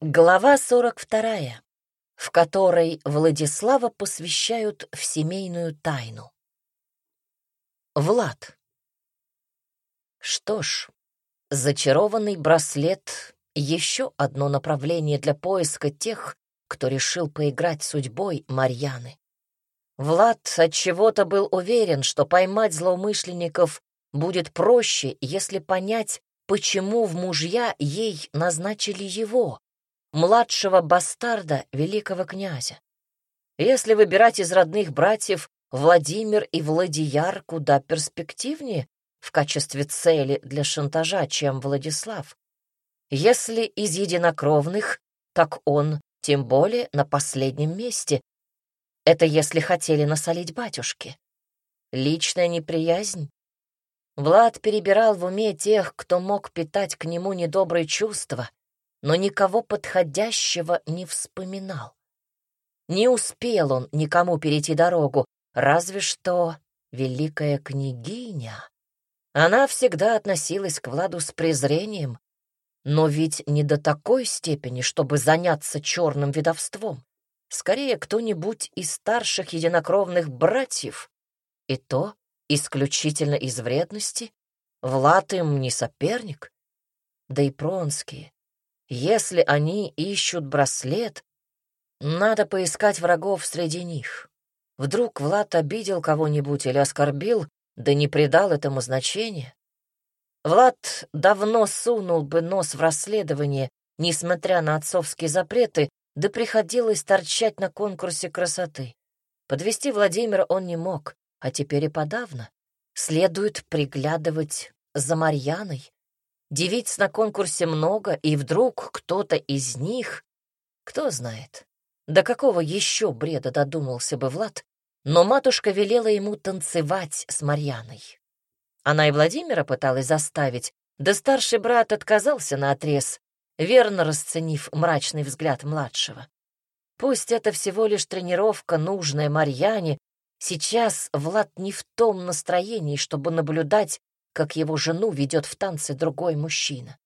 Глава 42, в которой Владислава посвящают в семейную тайну. Влад. Что ж, зачарованный браслет — еще одно направление для поиска тех, кто решил поиграть судьбой Марьяны. Влад от чего-то был уверен, что поймать злоумышленников будет проще, если понять, почему в мужья ей назначили его, младшего бастарда великого князя. Если выбирать из родных братьев, Владимир и Владияр куда перспективнее в качестве цели для шантажа, чем Владислав. Если из единокровных, так он тем более на последнем месте. Это если хотели насолить батюшке. Личная неприязнь. Влад перебирал в уме тех, кто мог питать к нему недобрые чувства, но никого подходящего не вспоминал. Не успел он никому перейти дорогу, разве что великая княгиня. Она всегда относилась к Владу с презрением, но ведь не до такой степени, чтобы заняться черным ведовством. Скорее, кто-нибудь из старших единокровных братьев. И то исключительно из вредности. Влад им не соперник. Да и Пронские. Если они ищут браслет, надо поискать врагов среди них. Вдруг Влад обидел кого-нибудь или оскорбил, да не придал этому значения. Влад давно сунул бы нос в расследование, несмотря на отцовские запреты, да приходилось торчать на конкурсе красоты. Подвести Владимира он не мог, а теперь и подавно. Следует приглядывать за Марьяной. Девиц на конкурсе много, и вдруг кто-то из них... Кто знает, до какого еще бреда додумался бы Влад, но матушка велела ему танцевать с Марьяной. Она и Владимира пыталась заставить, да старший брат отказался на отрез, верно расценив мрачный взгляд младшего. Пусть это всего лишь тренировка, нужная Марьяне, сейчас Влад не в том настроении, чтобы наблюдать, как его жену ведет в танцы другой мужчина.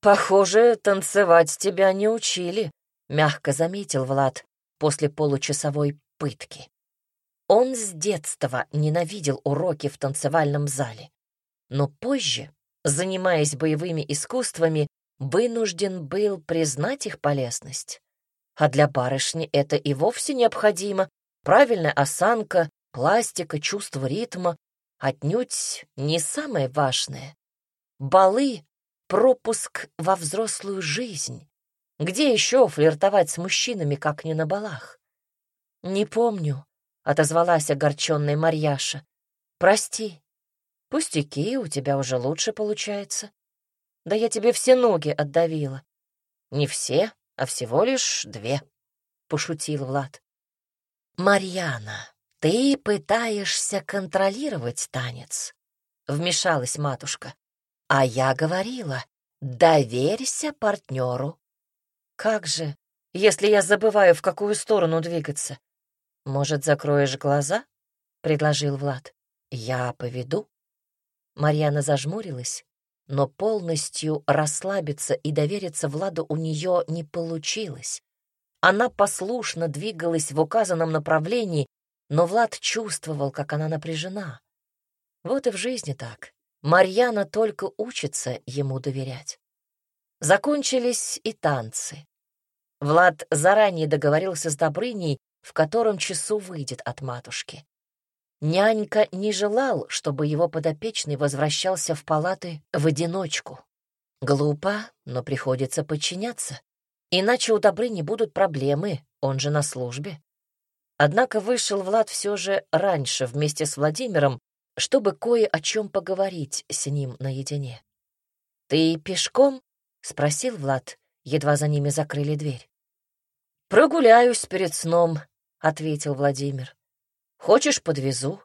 «Похоже, танцевать тебя не учили», — мягко заметил Влад после получасовой пытки. Он с детства ненавидел уроки в танцевальном зале, но позже, занимаясь боевыми искусствами, вынужден был признать их полезность. А для барышни это и вовсе необходимо. Правильная осанка, пластика, чувство ритма отнюдь не самое важное. Балы — пропуск во взрослую жизнь. Где еще флиртовать с мужчинами, как не на балах? Не помню, — отозвалась огорченная Марьяша. «Прости. Пустяки, у тебя уже лучше получается. Да я тебе все ноги отдавила». «Не все, а всего лишь две», — пошутил Влад. «Марьяна, ты пытаешься контролировать танец», — вмешалась матушка. «А я говорила, доверься партнеру». «Как же, если я забываю, в какую сторону двигаться?» «Может, закроешь глаза?» — предложил Влад. «Я поведу». Марьяна зажмурилась, но полностью расслабиться и довериться Владу у нее не получилось. Она послушно двигалась в указанном направлении, но Влад чувствовал, как она напряжена. Вот и в жизни так. Марьяна только учится ему доверять. Закончились и танцы. Влад заранее договорился с Добрыней, в котором часу выйдет от матушки. Нянька не желал, чтобы его подопечный возвращался в палаты в одиночку. Глупо, но приходится подчиняться. Иначе у Добрыни будут проблемы, он же на службе. Однако вышел Влад все же раньше вместе с Владимиром, чтобы кое о чем поговорить с ним наедине. «Ты пешком?» — спросил Влад, едва за ними закрыли дверь. «Прогуляюсь перед сном», — ответил Владимир. «Хочешь, подвезу?»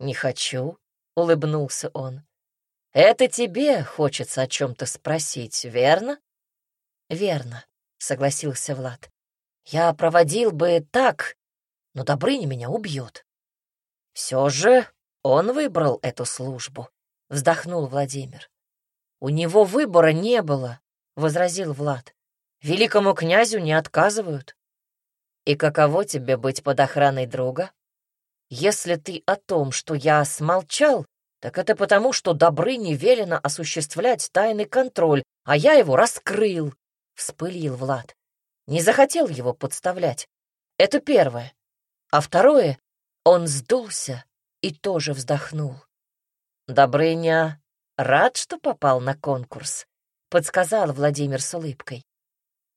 «Не хочу», — улыбнулся он. «Это тебе хочется о чем-то спросить, верно?» «Верно», — согласился Влад. «Я проводил бы так, но Добрыня меня убьет». «Все же он выбрал эту службу», — вздохнул Владимир. «У него выбора не было», — возразил Влад. великому князю не отказывают. И каково тебе быть под охраной друга? Если ты о том, что я смолчал, так это потому, что Добрыне велено осуществлять тайный контроль, а я его раскрыл, — вспылил Влад. Не захотел его подставлять. Это первое. А второе, он сдулся и тоже вздохнул. Добрыня рад, что попал на конкурс, — подсказал Владимир с улыбкой.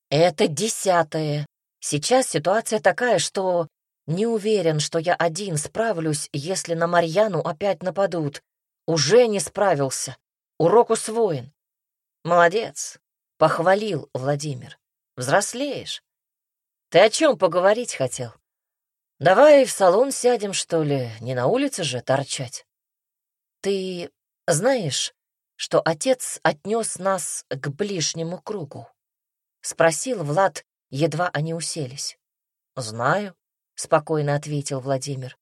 Это десятое. Сейчас ситуация такая, что не уверен, что я один справлюсь, если на Марьяну опять нападут. Уже не справился. Урок усвоен. Молодец, похвалил Владимир. Взрослеешь. Ты о чем поговорить хотел? Давай в салон сядем, что ли, не на улице же торчать. Ты знаешь, что отец отнес нас к ближнему кругу? Спросил Влад, едва они уселись. Знаю, спокойно ответил Владимир.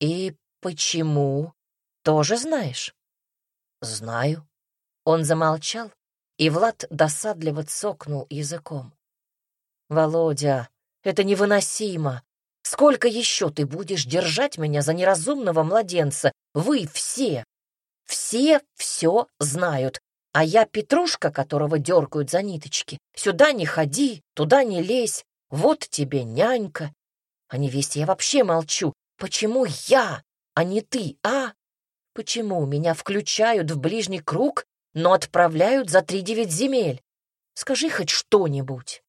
И почему? Тоже знаешь? Знаю. Он замолчал, и Влад досадливо цокнул языком. Володя, это невыносимо. Сколько еще ты будешь держать меня за неразумного младенца? Вы все, все все знают. А я Петрушка, которого дергают за ниточки. Сюда не ходи, туда не лезь. Вот тебе нянька. О невесте я вообще молчу. Почему я, а не ты, а? Почему меня включают в ближний круг, но отправляют за три девять земель? Скажи хоть что-нибудь.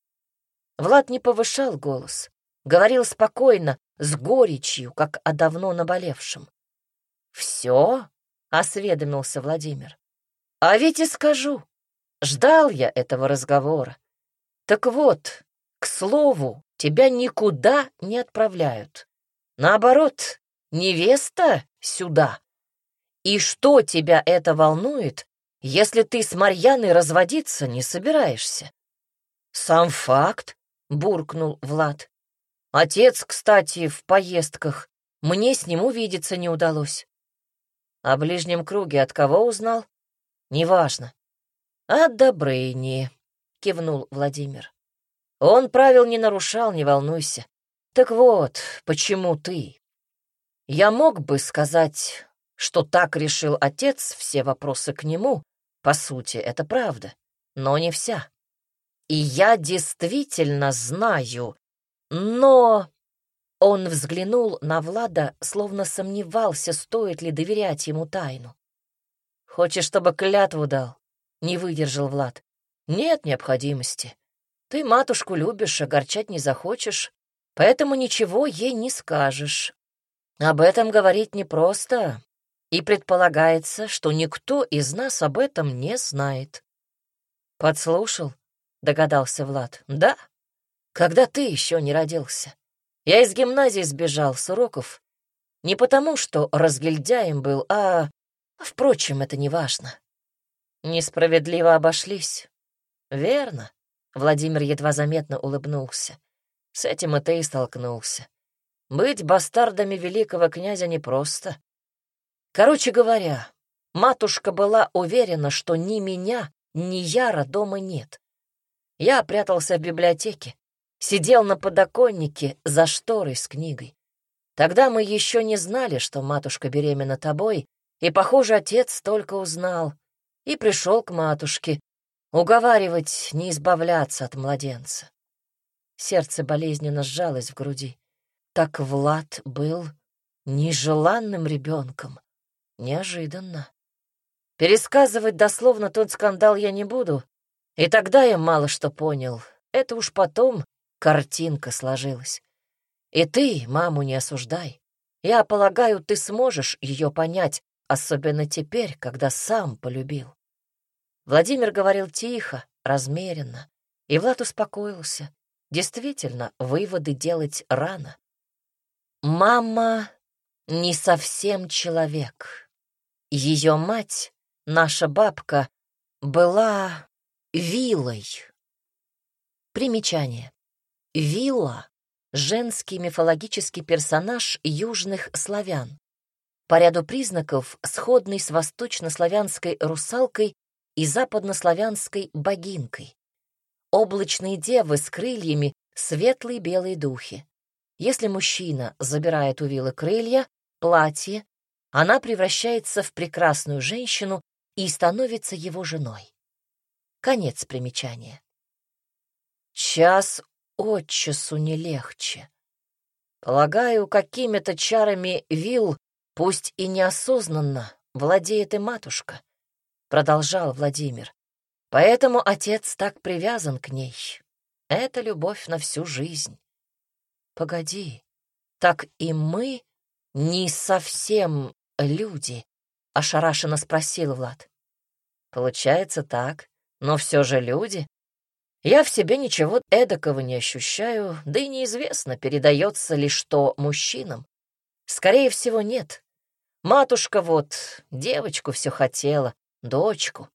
Влад не повышал голос, говорил спокойно, с горечью, как о давно наболевшем. «Все?» — осведомился Владимир. «А ведь и скажу, ждал я этого разговора. Так вот, к слову, тебя никуда не отправляют. Наоборот, невеста сюда. И что тебя это волнует, если ты с Марьяной разводиться не собираешься? Сам факт, буркнул Влад. Отец, кстати, в поездках. Мне с ним увидеться не удалось. О ближнем круге от кого узнал? Неважно. От Добрыни, кивнул Владимир. Он правил не нарушал, не волнуйся. Так вот, почему ты? Я мог бы сказать, что так решил отец, все вопросы к нему. По сути, это правда, но не вся. И я действительно знаю, но... Он взглянул на Влада, словно сомневался, стоит ли доверять ему тайну. «Хочешь, чтобы клятву дал?» — не выдержал Влад. «Нет необходимости. Ты матушку любишь, огорчать не захочешь, поэтому ничего ей не скажешь. Об этом говорить непросто, и предполагается, что никто из нас об этом не знает. Подслушал, догадался Влад. Да, когда ты еще не родился. Я из гимназии сбежал с уроков. Не потому, что разгильдяем был, а... Впрочем, это не важно. Несправедливо обошлись. Верно. Владимир едва заметно улыбнулся. С этим и ты и столкнулся. Быть бастардами великого князя непросто. Короче говоря, матушка была уверена, что ни меня, ни Яра дома нет. Я прятался в библиотеке, сидел на подоконнике за шторой с книгой. Тогда мы еще не знали, что матушка беременна тобой, и, похоже, отец только узнал и пришел к матушке, уговаривать не избавляться от младенца. Сердце болезненно сжалось в груди. Так Влад был нежеланным ребенком. Неожиданно. Пересказывать дословно тот скандал я не буду, и тогда я мало что понял. Это уж потом картинка сложилась. И ты маму не осуждай. Я полагаю, ты сможешь ее понять, особенно теперь, когда сам полюбил. Владимир говорил тихо, размеренно, и Влад успокоился. Действительно, выводы делать рано. Мама не совсем человек. Ее мать, наша бабка, была вилой. Примечание. Вилла — женский мифологический персонаж южных славян. По ряду признаков сходный с восточнославянской русалкой и западнославянской богинкой. облачные девы с крыльями, светлые белые духи. Если мужчина забирает у вилы крылья, платье, она превращается в прекрасную женщину и становится его женой. Конец примечания. Час от часу не легче. Полагаю, какими-то чарами вил, пусть и неосознанно, владеет и матушка, продолжал Владимир. Поэтому отец так привязан к ней. Это любовь на всю жизнь. Погоди, так и мы не совсем люди, ошарашенно спросил Влад. Получается так, но все же люди. Я в себе ничего эдакого не ощущаю, да и неизвестно, передается ли что мужчинам. Скорее всего, нет. Матушка вот девочку все хотела, дочку.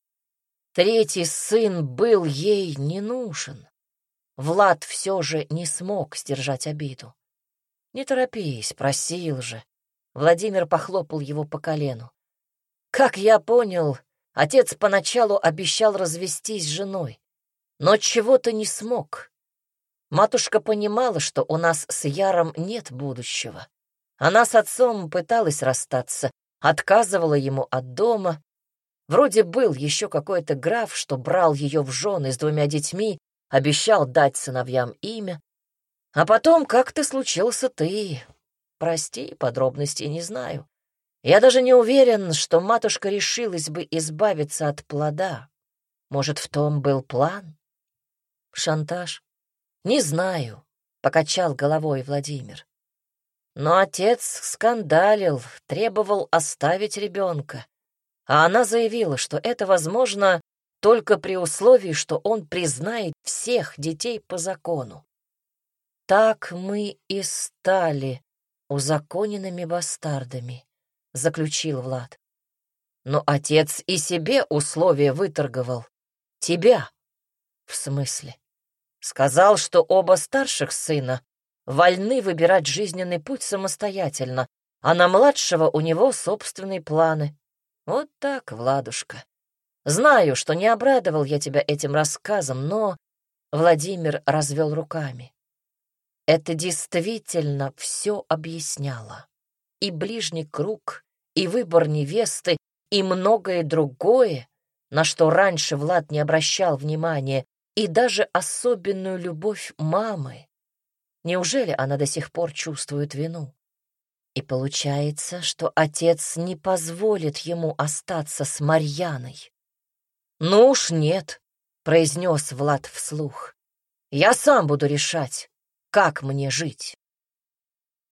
Третий сын был ей не нужен. Влад все же не смог сдержать обиду. «Не торопись, просил же». Владимир похлопал его по колену. «Как я понял, отец поначалу обещал развестись с женой но чего-то не смог. Матушка понимала, что у нас с Яром нет будущего. Она с отцом пыталась расстаться, отказывала ему от дома. Вроде был еще какой-то граф, что брал ее в жены с двумя детьми, обещал дать сыновьям имя. А потом как-то случился ты. Прости, подробностей не знаю. Я даже не уверен, что матушка решилась бы избавиться от плода. Может, в том был план? Шантаж? Не знаю, покачал головой Владимир. Но отец скандалил, требовал оставить ребенка. А она заявила, что это возможно только при условии, что он признает всех детей по закону. Так мы и стали узаконенными бастардами, заключил Влад. Но отец и себе условия выторговал. Тебя. В смысле? Сказал, что оба старших сына вольны выбирать жизненный путь самостоятельно, а на младшего у него собственные планы. Вот так, Владушка. Знаю, что не обрадовал я тебя этим рассказом, но... Владимир развел руками. Это действительно все объясняло. И ближний круг, и выбор невесты, и многое другое, на что раньше Влад не обращал внимания, и даже особенную любовь мамы. Неужели она до сих пор чувствует вину? И получается, что отец не позволит ему остаться с Марьяной. «Ну уж нет», — произнес Влад вслух. «Я сам буду решать, как мне жить».